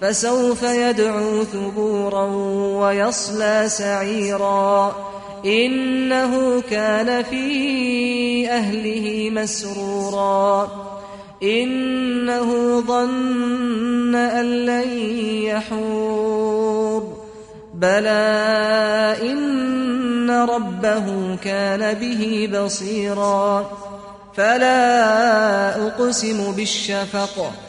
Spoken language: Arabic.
فسوف يدعو ثبورا ويصلى سعيرا. إنه كان في أهله مسرورا. إنه ظن أن لن يحور. بلى إن ربه كان به بصيرا. فلا أقسم بالشفق.